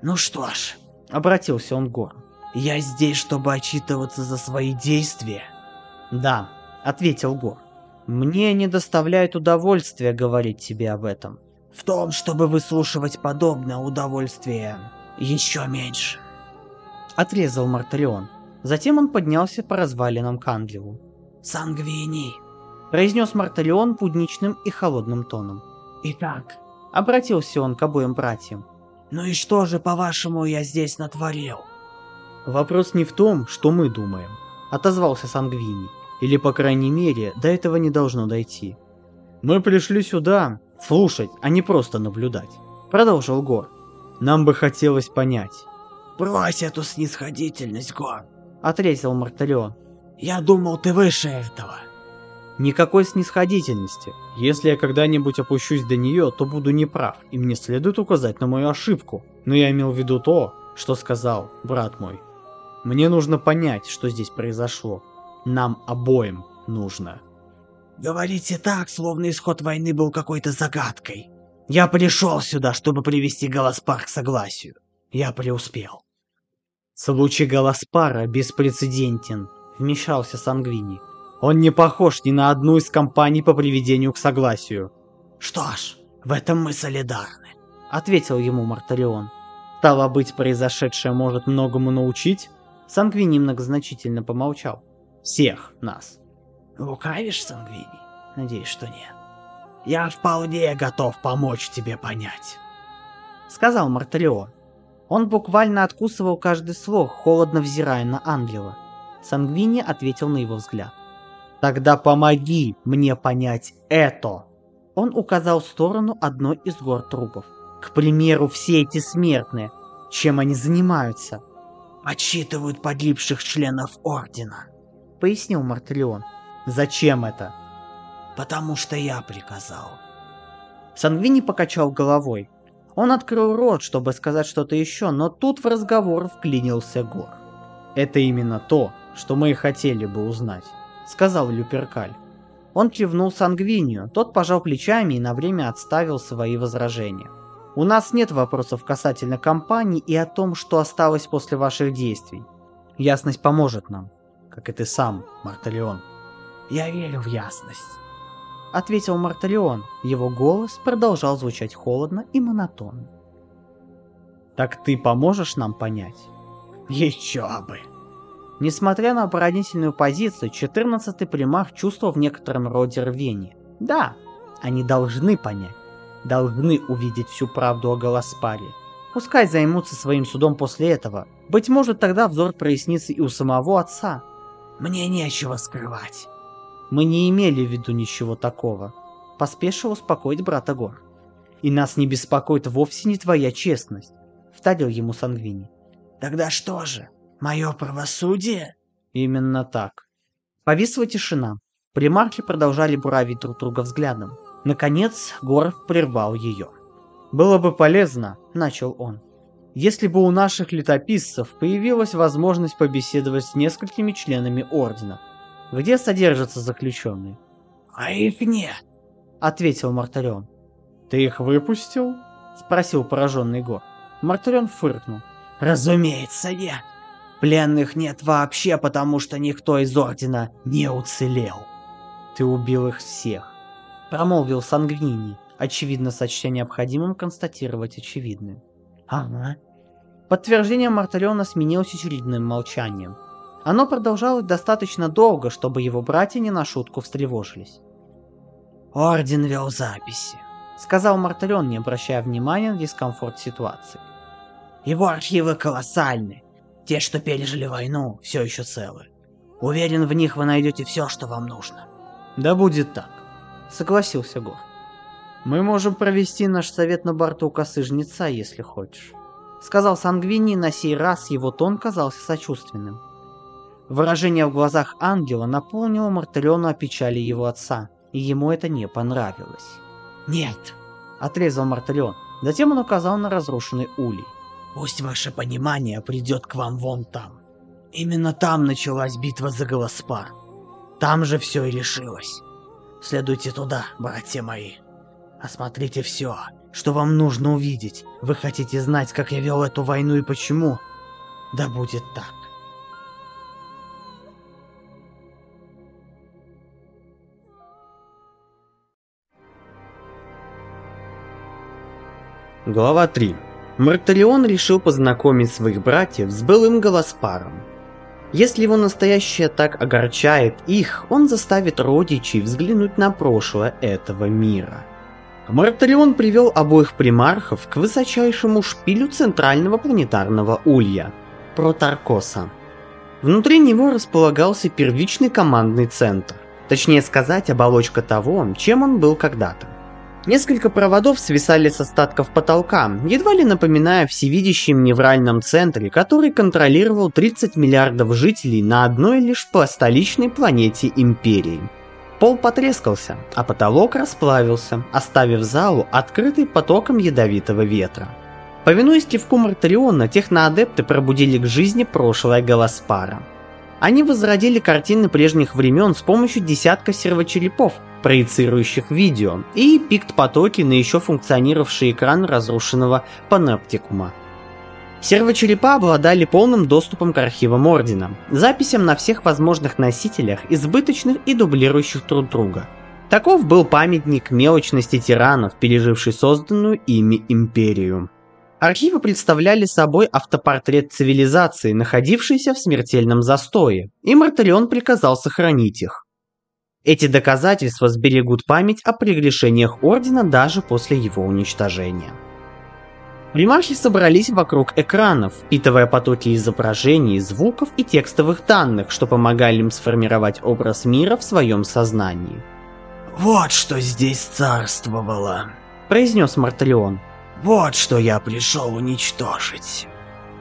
«Ну что ж», — обратился он к Гору, я здесь, чтобы отчитываться за свои действия. Да, ответил Гор. Мне не доставляет удовольствия говорить тебе об этом. В том, чтобы выслушивать подобное удовольствие, еще меньше. Отрезал Мартарион. Затем он поднялся по развалинам к ангелу. «Сангвини!» произнес Мартарион пудничным и холодным тоном. «Итак...» Обратился он к обоим братьям. «Ну и что же, по-вашему, я здесь натворил?» «Вопрос не в том, что мы думаем», — отозвался Сангвини. «Или, по крайней мере, до этого не должно дойти. Мы пришли сюда слушать, а не просто наблюдать», — продолжил Гор. «Нам бы хотелось понять». «Брось эту снисходительность, Гор», — отрезал Мартарион. «Я думал, ты выше этого». Никакой снисходительности. Если я когда-нибудь опущусь до нее, то буду неправ, и мне следует указать на мою ошибку. Но я имел в виду то, что сказал брат мой. Мне нужно понять, что здесь произошло. Нам обоим нужно. Говорите так, словно исход войны был какой-то загадкой. Я пришел сюда, чтобы привести Галаспар к согласию. я преуспел. Случай Галаспара беспрецедентен, вмешался Сангвини. Он не похож ни на одну из компаний по приведению к согласию. Что ж, в этом мы солидарны, ответил ему Мартарион. Стало быть, произошедшее может многому научить? Сангвини многозначительно помолчал. Всех нас. Лукавишь, Сангвини? Надеюсь, что нет. Я вполне готов помочь тебе понять. Сказал Мартарион. Он буквально откусывал каждый слог, холодно взирая на ангела. Сангвини ответил на его взгляд. «Тогда помоги мне понять это!» Он указал в сторону одной из гор трупов. «К примеру, все эти смертные, чем они занимаются?» «Отчитывают погибших членов Ордена», — пояснил Мартелион. «Зачем это?» «Потому что я приказал». Сангвини покачал головой. Он открыл рот, чтобы сказать что-то еще, но тут в разговор вклинился Гор. «Это именно то, что мы и хотели бы узнать», — сказал Люперкаль. Он кивнул Сангвинию, тот пожал плечами и на время отставил свои возражения. «У нас нет вопросов касательно компании и о том, что осталось после ваших действий. Ясность поможет нам, как и ты сам, Марталион». «Я верю в ясность», — ответил Марталион. Его голос продолжал звучать холодно и монотонно. «Так ты поможешь нам понять?» «Еще бы!» Несмотря на оборонительную позицию, 14-й примарх чувствовал в некотором роде рвение. Да, они должны понять, должны увидеть всю правду о Галаспаре. Пускай займутся своим судом после этого. Быть может, тогда взор прояснится и у самого отца. Мне нечего скрывать. Мы не имели в виду ничего такого. Поспешил успокоить брата Гор. И нас не беспокоит вовсе не твоя честность, вставил ему Сангвини. Тогда что же? Мое правосудие? Именно так. Повисла тишина. Примархи продолжали буравить друг друга взглядом. Наконец, Горов прервал ее. «Было бы полезно», — начал он, — «если бы у наших летописцев появилась возможность побеседовать с несколькими членами Ордена. Где содержатся заключенные?» «А их нет», — ответил Мартарион. «Ты их выпустил?» — спросил пораженный Гор. Мартарион фыркнул. «Разумеется, нет. Пленных нет вообще, потому что никто из Ордена не уцелел». «Ты убил их всех», — промолвил Сангвини, очевидно сочтя необходимым констатировать очевидное. «Ага». Подтверждение Мартариона сменилось очередным молчанием. Оно продолжалось достаточно долго, чтобы его братья не на шутку встревожились. «Орден вел записи», — сказал Мартарион, не обращая внимания на дискомфорт ситуации. «Его архивы колоссальны. Те, что пережили войну, все еще целы. Уверен, в них вы найдете все, что вам нужно». «Да будет так», — согласился Гор. «Мы можем провести наш совет на борту косы жнеца, если хочешь», — сказал Сангвини, на сей раз его тон казался сочувственным. Выражение в глазах ангела наполнило Мартелиону о печали его отца, и ему это не понравилось. «Нет», — отрезал Мартелион. Затем он указал на разрушенный улей. «Пусть ваше понимание придет к вам вон там. Именно там началась битва за Галаспар. Там же все и решилось. Следуйте туда, братья мои. Осмотрите все, что вам нужно увидеть. Вы хотите знать, как я вел эту войну и почему? Да будет так. Глава 3. Марталион решил познакомить своих братьев с былым Галаспаром. Если его настоящее так огорчает их, он заставит родичей взглянуть на прошлое этого мира. Марталион привел обоих примархов к высочайшему шпилю центрального планетарного улья – Протаркоса. Внутри него располагался первичный командный центр, точнее сказать, оболочка того, чем он был когда-то. Несколько проводов свисали с остатков потолка, едва ли напоминая всевидящем невральном центре, который контролировал 30 миллиардов жителей на одной лишь столичной планете Империи. Пол потрескался, а потолок расплавился, оставив залу открытой потоком ядовитого ветра. Повинуясь кивку Мартариона, техноадепты пробудили к жизни прошлое Галаспара. Они возродили картины прежних времен с помощью десятка сервочерепов, проецирующих видео, и пикт-потоки на еще функционировавший экран разрушенного паноптикума. Сервочерепа обладали полным доступом к архивам Ордена, записям на всех возможных носителях, избыточных и дублирующих друг друга. Таков был памятник мелочности тиранов, переживший созданную ими империю. Архивы представляли собой автопортрет цивилизации, находившейся в смертельном застое, и Мартелион приказал сохранить их. Эти доказательства сберегут память о прегрешениях Ордена даже после его уничтожения. Примархи собрались вокруг экранов, впитывая потоки изображений, звуков и текстовых данных, что помогали им сформировать образ мира в своем сознании. «Вот что здесь царствовало», — произнес Мартелион. «Вот что я пришел уничтожить».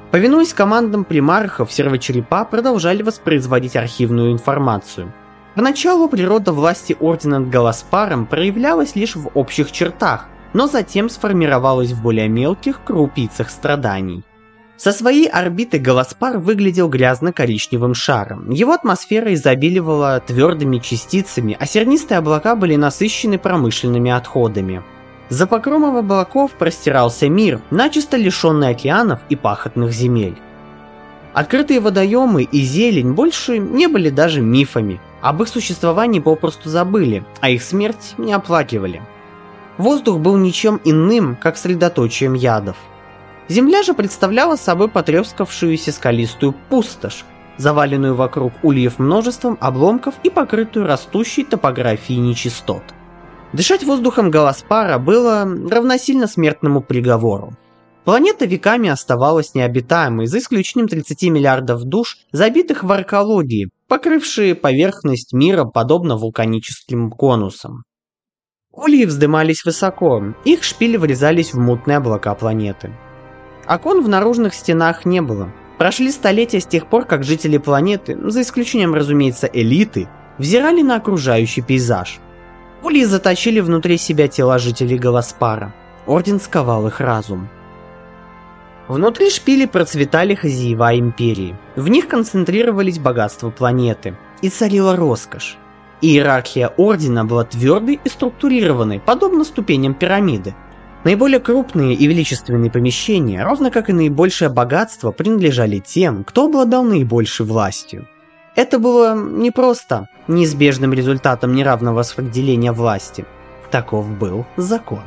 Повинуясь командам примархов, сервочерепа продолжали воспроизводить архивную информацию. Поначалу природа власти Ордена над Галаспаром проявлялась лишь в общих чертах — но затем сформировалась в более мелких крупицах страданий. Со своей орбиты Галаспар выглядел грязно-коричневым шаром. Его атмосфера изобиливала твердыми частицами, а сернистые облака были насыщены промышленными отходами. За покровом облаков простирался мир, начисто лишенный океанов и пахотных земель. Открытые водоемы и зелень больше не были даже мифами. Об их существовании попросту забыли, а их смерть не оплакивали. Воздух был ничем иным, как средоточием ядов. Земля же представляла собой потрескавшуюся скалистую пустошь, заваленную вокруг ульев множеством обломков и покрытую растущей топографией нечистот. Дышать воздухом Галаспара было равносильно смертному приговору. Планета веками оставалась необитаемой, за исключением 30 миллиардов душ, забитых в аркологии, покрывшие поверхность мира подобно вулканическим конусам. Ульи вздымались высоко, их шпили врезались в мутные облака планеты. Окон в наружных стенах не было. Прошли столетия с тех пор, как жители планеты, за исключением, разумеется, элиты, взирали на окружающий пейзаж. Ульи заточили внутри себя тела жителей Галаспара. Орден сковал их разум. Внутри шпили процветали хозяева империи. В них концентрировались богатства планеты. И царила роскошь. Иерархия ордена была твердой и структурированной, подобно ступеням пирамиды. Наиболее крупные и величественные помещения, ровно как и наибольшее богатство, принадлежали тем, кто обладал наибольшей властью. Это было не просто неизбежным результатом неравного распределения власти. Таков был закон.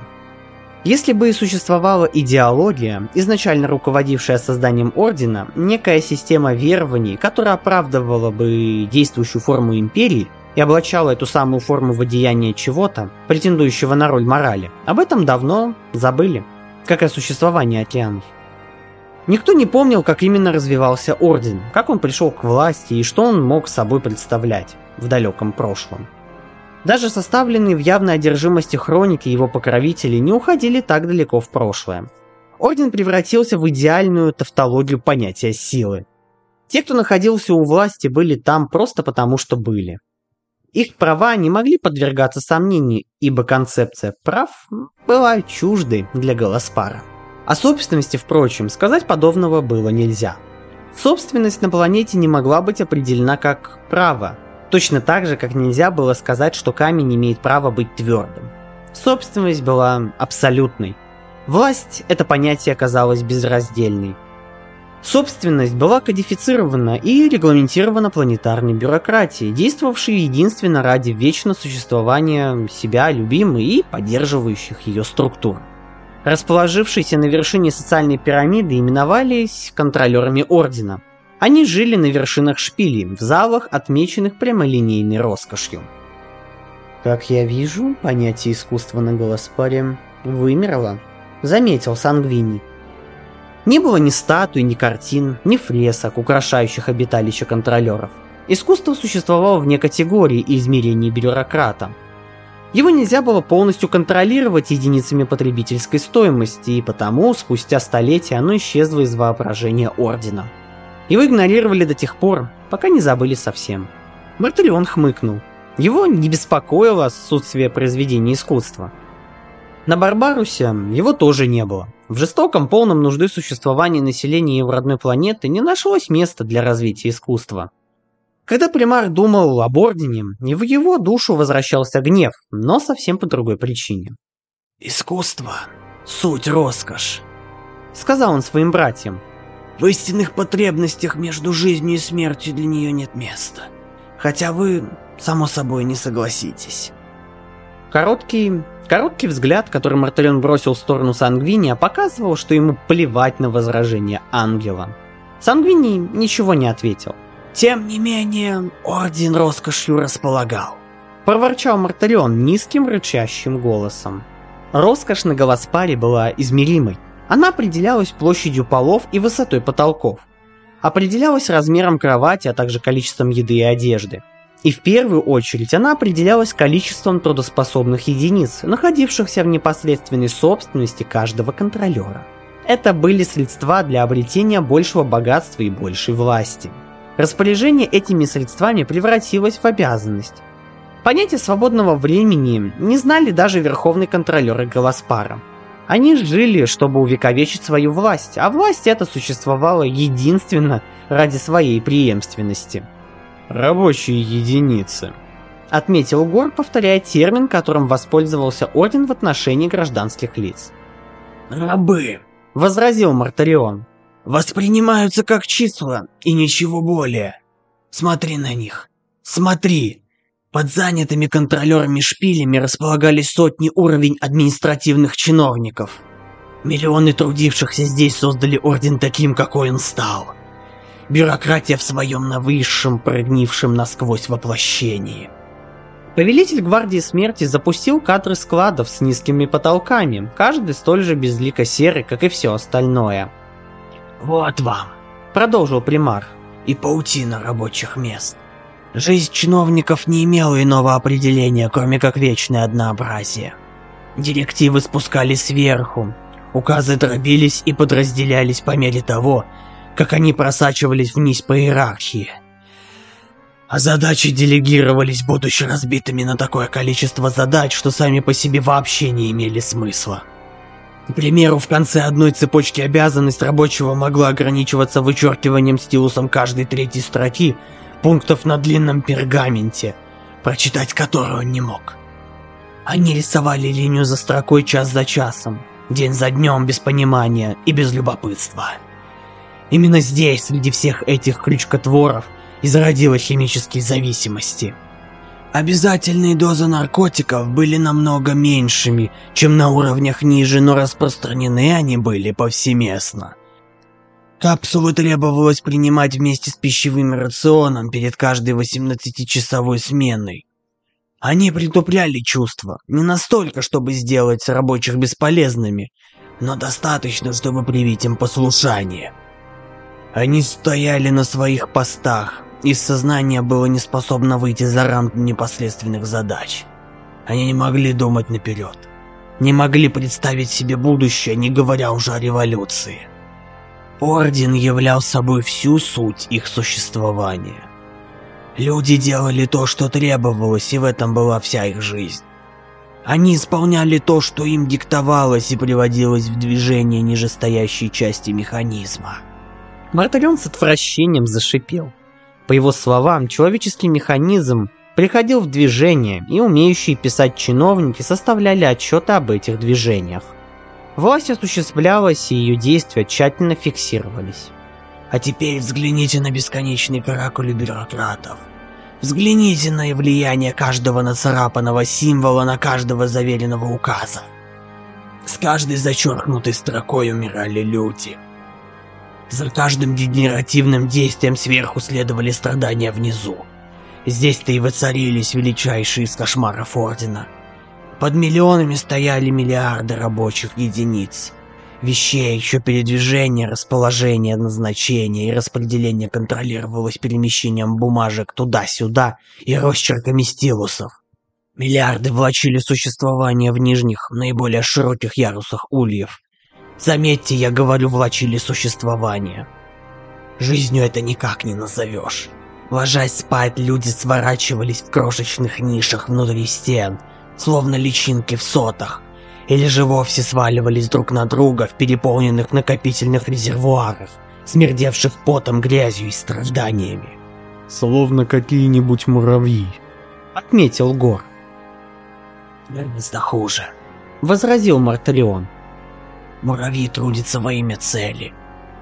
Если бы и существовала идеология, изначально руководившая созданием ордена, некая система верований, которая оправдывала бы действующую форму империи, и облачала эту самую форму водеяния чего-то, претендующего на роль морали, об этом давно забыли, как о существовании океанов. Никто не помнил, как именно развивался Орден, как он пришел к власти и что он мог собой представлять в далеком прошлом. Даже составленные в явной одержимости хроники его покровителей не уходили так далеко в прошлое. Орден превратился в идеальную тавтологию понятия силы. Те, кто находился у власти, были там просто потому, что были. Их права не могли подвергаться сомнению, ибо концепция прав была чуждой для Галаспара. О собственности, впрочем, сказать подобного было нельзя. Собственность на планете не могла быть определена как право, точно так же, как нельзя было сказать, что камень имеет право быть твердым. Собственность была абсолютной. Власть это понятие оказалось безраздельной. Собственность была кодифицирована и регламентирована планетарной бюрократией, действовавшей единственно ради вечно существования себя любимой и поддерживающих ее структур. Расположившиеся на вершине социальной пирамиды именовались контролерами Ордена. Они жили на вершинах шпилей, в залах, отмеченных прямолинейной роскошью. «Как я вижу, понятие искусства на Голоспаре вымерло», — заметил Сангвини. Не было ни статуй, ни картин, ни фресок, украшающих обиталище контролеров. Искусство существовало вне категории и измерений бюрократа. Его нельзя было полностью контролировать единицами потребительской стоимости, и потому спустя столетия оно исчезло из воображения Ордена. Его игнорировали до тех пор, пока не забыли совсем. Мартелион хмыкнул. Его не беспокоило отсутствие произведений искусства. На Барбарусе его тоже не было. В жестоком, полном нужды существовании населения его родной планеты не нашлось места для развития искусства. Когда Примар думал об Ордене, в его душу возвращался гнев, но совсем по другой причине. «Искусство — суть роскошь», — сказал он своим братьям. В истинных потребностях между жизнью и смертью для нее нет места. Хотя вы, само собой, не согласитесь. Короткий, короткий взгляд, который Мартелен бросил в сторону Сангвиния, показывал, что ему плевать на возражение ангела. Сангвини ничего не ответил. Тем не менее, Орден роскошью располагал. Проворчал Мартелион низким рычащим голосом. Роскошь на Галаспаре была измеримой. Она определялась площадью полов и высотой потолков. Определялась размером кровати, а также количеством еды и одежды. И в первую очередь она определялась количеством трудоспособных единиц, находившихся в непосредственной собственности каждого контролера. Это были средства для обретения большего богатства и большей власти. Распоряжение этими средствами превратилось в обязанность. Понятие свободного времени не знали даже верховный контролеры Галаспара. Они жили, чтобы увековечить свою власть, а власть эта существовала единственно ради своей преемственности. «Рабочие единицы», — отметил Гор, повторяя термин, которым воспользовался Орден в отношении гражданских лиц. «Рабы», — возразил Мартарион. «Воспринимаются как числа и ничего более. Смотри на них. Смотри!» Под занятыми контролерами шпилями располагались сотни уровень административных чиновников. Миллионы трудившихся здесь создали орден таким, какой он стал. Бюрократия в своем навысшем, прогнившем насквозь воплощении. Повелитель Гвардии Смерти запустил кадры складов с низкими потолками, каждый столь же безлико серый, как и все остальное. «Вот вам», — продолжил примар, — «и паутина рабочих мест. Жизнь чиновников не имела иного определения, кроме как вечное однообразие. Директивы спускались сверху, указы дробились и подразделялись по мере того, как они просачивались вниз по иерархии. А задачи делегировались, будучи разбитыми на такое количество задач, что сами по себе вообще не имели смысла. К примеру, в конце одной цепочки обязанность рабочего могла ограничиваться вычеркиванием стилусом каждой третьей строки пунктов на длинном пергаменте, прочитать который он не мог. Они рисовали линию за строкой час за часом, день за днем без понимания и без любопытства. Именно здесь, среди всех этих крючкотворов, и зародилась химические зависимости. Обязательные дозы наркотиков были намного меньшими, чем на уровнях ниже, но распространены они были повсеместно. Капсулы требовалось принимать вместе с пищевым рационом перед каждой 18-часовой сменой. Они притупляли чувства, не настолько, чтобы сделать рабочих бесполезными, но достаточно, чтобы привить им послушание. Они стояли на своих постах, и сознание было не способно выйти за рамки непосредственных задач. Они не могли думать наперед, не могли представить себе будущее, не говоря уже о революции. Орден являл собой всю суть их существования. Люди делали то, что требовалось, и в этом была вся их жизнь. Они исполняли то, что им диктовалось и приводилось в движение нижестоящей части механизма. Мартарион с отвращением зашипел. По его словам, человеческий механизм приходил в движение, и умеющие писать чиновники составляли отчеты об этих движениях. Власть осуществлялась, и ее действия тщательно фиксировались. А теперь взгляните на бесконечный каракули бюрократов. Взгляните на влияние каждого нацарапанного символа на каждого заверенного указа. С каждой зачеркнутой строкой умирали люди. За каждым генеративным действием сверху следовали страдания внизу. Здесь-то и воцарились величайшие из кошмаров Ордена. Под миллионами стояли миллиарды рабочих единиц. Вещей, еще передвижение, расположение, назначение и распределение контролировалось перемещением бумажек туда-сюда и росчерками стилусов. Миллиарды влачили существование в нижних, наиболее широких ярусах ульев, Заметьте, я говорю, влачили существование. Жизнью это никак не назовешь. Ложась спать, люди сворачивались в крошечных нишах внутри стен, словно личинки в сотах, или же вовсе сваливались друг на друга в переполненных накопительных резервуарах, смердевших потом, грязью и страданиями. «Словно какие-нибудь муравьи», — отметил Гор. «Гораздо хуже», — возразил Мартарион. Муравьи трудятся во имя цели.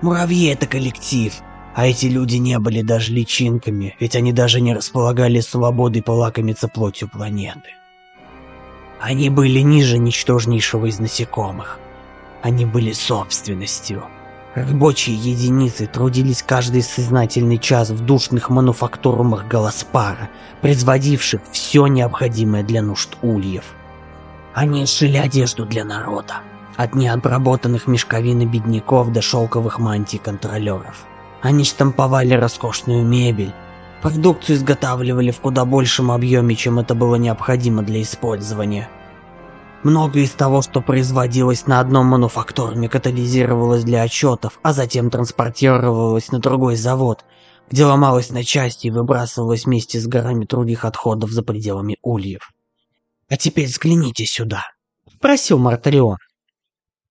Муравьи — это коллектив, а эти люди не были даже личинками, ведь они даже не располагали свободой полакомиться плотью планеты. Они были ниже ничтожнейшего из насекомых. Они были собственностью. Рабочие единицы трудились каждый сознательный час в душных мануфактурумах Галаспара, производивших все необходимое для нужд ульев. Они шили одежду для народа, от необработанных мешковин и бедняков до шелковых мантий контролеров. Они штамповали роскошную мебель, продукцию изготавливали в куда большем объеме, чем это было необходимо для использования – Многое из того, что производилось на одном мануфактуруме, катализировалось для отчетов, а затем транспортировалось на другой завод, где ломалось на части и выбрасывалось вместе с горами других отходов за пределами ульев. «А теперь взгляните сюда», — просил Мартарион.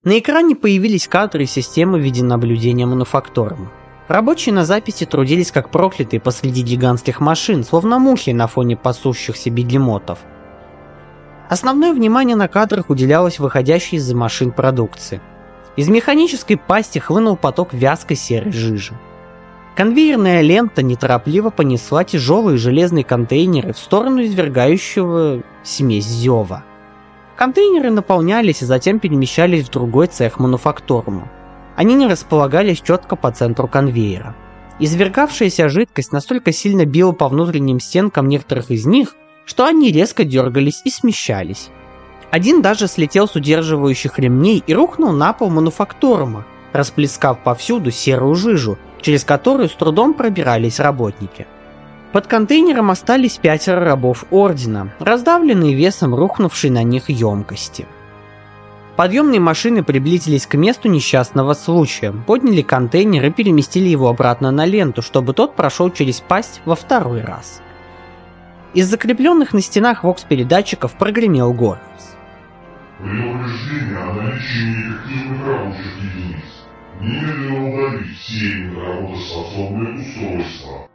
На экране появились кадры системы видеонаблюдения мануфактурума. Рабочие на записи трудились как проклятые посреди гигантских машин, словно мухи на фоне пасущихся бегемотов — Основное внимание на кадрах уделялось выходящей из-за машин продукции. Из механической пасти хлынул поток вязкой серой жижи. Конвейерная лента неторопливо понесла тяжелые железные контейнеры в сторону извергающего смесь зева. Контейнеры наполнялись и затем перемещались в другой цех мануфактурума. Они не располагались четко по центру конвейера. Извергавшаяся жидкость настолько сильно била по внутренним стенкам некоторых из них, что они резко дергались и смещались. Один даже слетел с удерживающих ремней и рухнул на пол мануфактурума, расплескав повсюду серую жижу, через которую с трудом пробирались работники. Под контейнером остались пятеро рабов Ордена, раздавленные весом рухнувшей на них емкости. Подъемные машины приблизились к месту несчастного случая, подняли контейнер и переместили его обратно на ленту, чтобы тот прошел через пасть во второй раз. Из закрепленных на стенах вокс-передатчиков прогремел Горнс. Предупреждение о наличии неэффективных рабочих единиц. Немедленно удалить все неработоспособные устройства.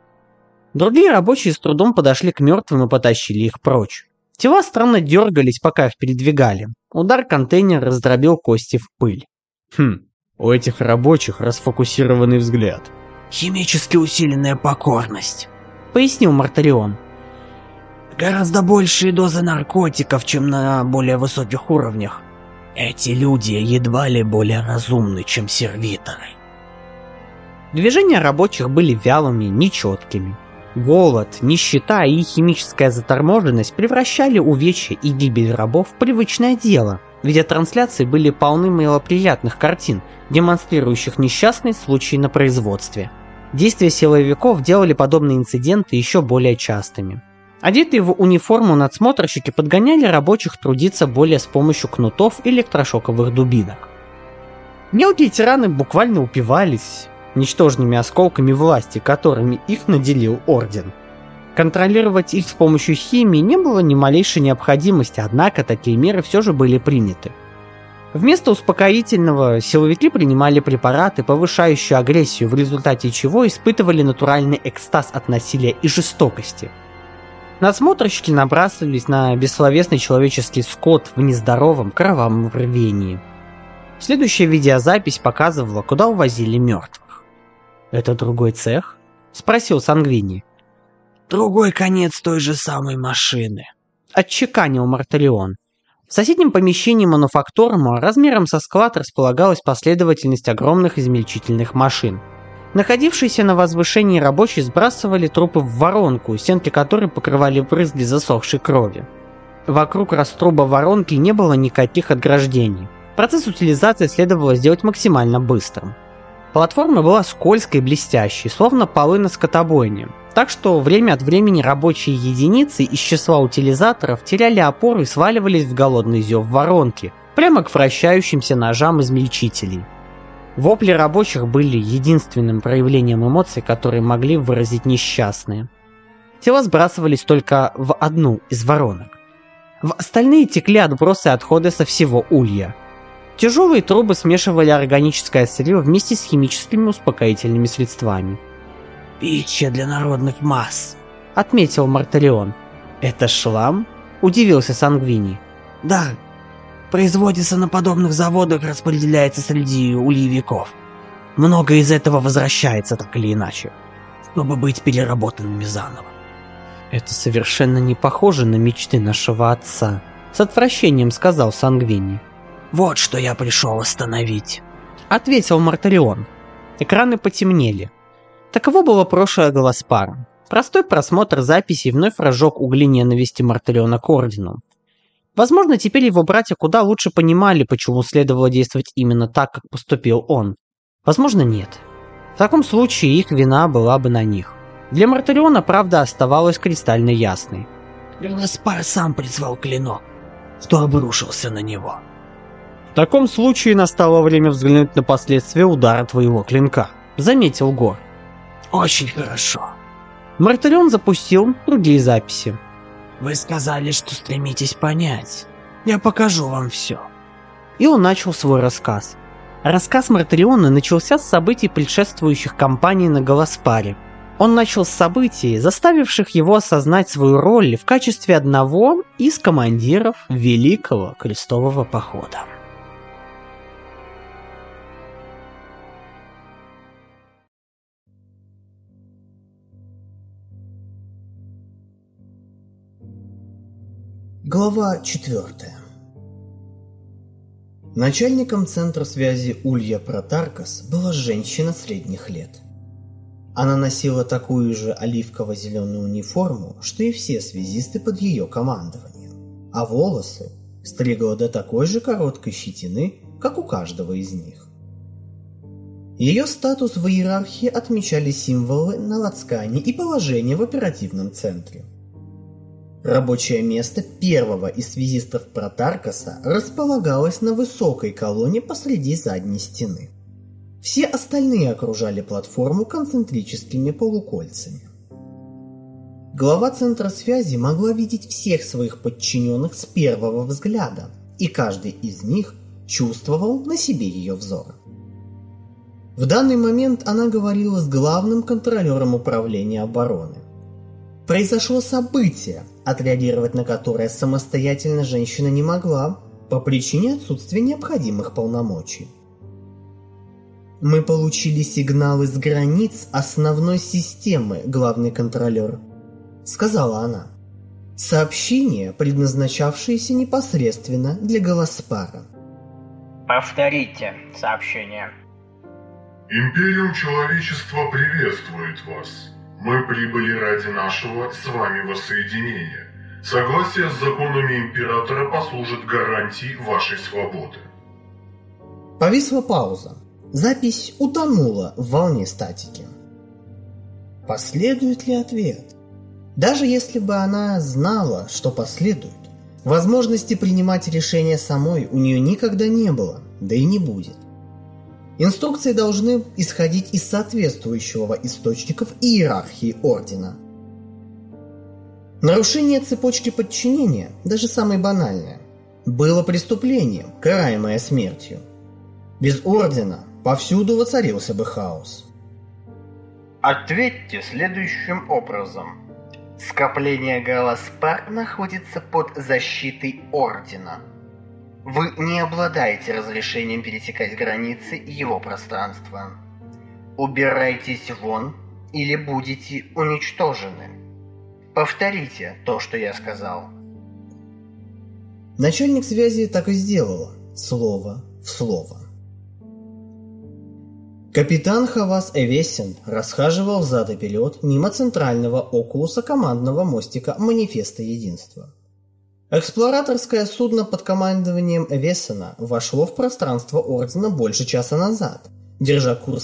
Другие рабочие с трудом подошли к мертвым и потащили их прочь. Тела странно дергались, пока их передвигали. Удар контейнера раздробил кости в пыль. Хм, у этих рабочих расфокусированный взгляд. «Химически усиленная покорность», — пояснил Мартарион. Гораздо большие дозы наркотиков, чем на более высоких уровнях. Эти люди едва ли более разумны, чем сервиторы. Движения рабочих были вялыми, нечеткими. Голод, нищета и химическая заторможенность превращали увечья и гибель рабов в привычное дело. Видеотрансляции были полны малоприятных картин, демонстрирующих несчастные случаи на производстве. Действия силовиков делали подобные инциденты еще более частыми. Одетые в униформу надсмотрщики подгоняли рабочих трудиться более с помощью кнутов и электрошоковых дубинок. Мелкие тираны буквально упивались ничтожными осколками власти, которыми их наделил Орден. Контролировать их с помощью химии не было ни малейшей необходимости, однако такие меры все же были приняты. Вместо успокоительного силовики принимали препараты, повышающие агрессию, в результате чего испытывали натуральный экстаз от насилия и жестокости – Надсмотрщики набрасывались на бессловесный человеческий скот в нездоровом кровавом рвении. Следующая видеозапись показывала, куда увозили мертвых. «Это другой цех?» — спросил Сангвини. «Другой конец той же самой машины», — отчеканил Мартарион. В соседнем помещении мануфактурума размером со склад располагалась последовательность огромных измельчительных машин — Находившиеся на возвышении рабочие сбрасывали трупы в воронку, стенки которой покрывали брызги засохшей крови. Вокруг раструба воронки не было никаких отграждений. Процесс утилизации следовало сделать максимально быстрым. Платформа была скользкой и блестящей, словно полы на скотобойне, так что время от времени рабочие единицы из числа утилизаторов теряли опору и сваливались в голодный зев воронки, прямо к вращающимся ножам измельчителей. Вопли рабочих были единственным проявлением эмоций, которые могли выразить несчастные. Тела сбрасывались только в одну из воронок. В остальные текли отбросы и отходы со всего улья. Тяжелые трубы смешивали органическое сырье вместе с химическими успокоительными средствами. «Пища для народных масс», — отметил Мартарион. «Это шлам?» — удивился Сангвини. «Да, производится на подобных заводах, распределяется среди ульевиков. Многое из этого возвращается так или иначе, чтобы быть переработанными заново. Это совершенно не похоже на мечты нашего отца. С отвращением сказал Сангвини. Вот что я пришел остановить. Ответил Мартарион. Экраны потемнели. Таково было прошлое Галаспара. Простой просмотр записей вновь разжег угли ненависти Мартариона к Ордену. Возможно, теперь его братья куда лучше понимали, почему следовало действовать именно так, как поступил он. Возможно, нет. В таком случае их вина была бы на них. Для Мартариона правда оставалась кристально ясной. Гаспар сам призвал клинок, что обрушился на него. В таком случае настало время взглянуть на последствия удара твоего клинка, заметил Гор. Очень хорошо. Мартарион запустил другие записи. Вы сказали, что стремитесь понять. Я покажу вам все. И он начал свой рассказ. Рассказ Мартариона начался с событий, предшествующих кампании на Галаспаре. Он начал с событий, заставивших его осознать свою роль в качестве одного из командиров Великого Крестового Похода. Глава 4 Начальником центра связи Улья Протаркас была женщина средних лет. Она носила такую же оливково-зеленую униформу, что и все связисты под ее командованием, а волосы стригла до такой же короткой щетины, как у каждого из них. Ее статус в иерархии отмечали символы на лацкане и положение в оперативном центре – Рабочее место первого из связистов Протаркаса располагалось на высокой колонне посреди задней стены. Все остальные окружали платформу концентрическими полукольцами. Глава Центра связи могла видеть всех своих подчиненных с первого взгляда, и каждый из них чувствовал на себе ее взор. В данный момент она говорила с главным контролером управления обороны. Произошло событие, отреагировать на которое самостоятельно женщина не могла по причине отсутствия необходимых полномочий. Мы получили сигналы с границ основной системы, главный контролер, сказала она. Сообщение, предназначавшееся непосредственно для Голоспара. Повторите сообщение. Империум человечества приветствует вас. Мы прибыли ради нашего с вами воссоединения. Согласие с законами Императора послужит гарантией вашей свободы. Повисла пауза. Запись утонула в волне статики. Последует ли ответ? Даже если бы она знала, что последует, возможности принимать решения самой у нее никогда не было, да и не будет. Инструкции должны исходить из соответствующего источников иерархии ордена. Нарушение цепочки подчинения, даже самое банальное, было преступлением, караемое смертью. Без ордена повсюду воцарился бы хаос. Ответьте следующим образом. Скопление Галаспар находится под защитой ордена – вы не обладаете разрешением пересекать границы его пространства. Убирайтесь вон или будете уничтожены. Повторите то, что я сказал. Начальник связи так и сделала, слово в слово. Капитан Хавас Эвесин расхаживал взад и вперед мимо центрального окулуса командного мостика Манифеста Единства – Эксплораторское судно под командованием Вессена вошло в пространство Ордена больше часа назад, держа курс на